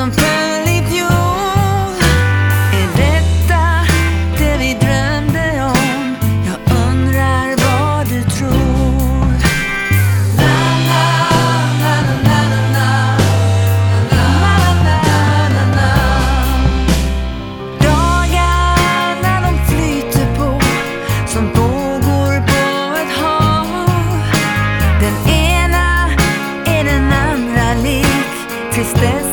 som föll i fjol Är detta det vi drömde om? Jag undrar vad du tror na, na, na, na, na, na. Na, na, na, na, na. Dagarna de flyter på som vågor på ett hav Den ena är den andra lik Tristess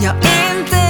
You're in the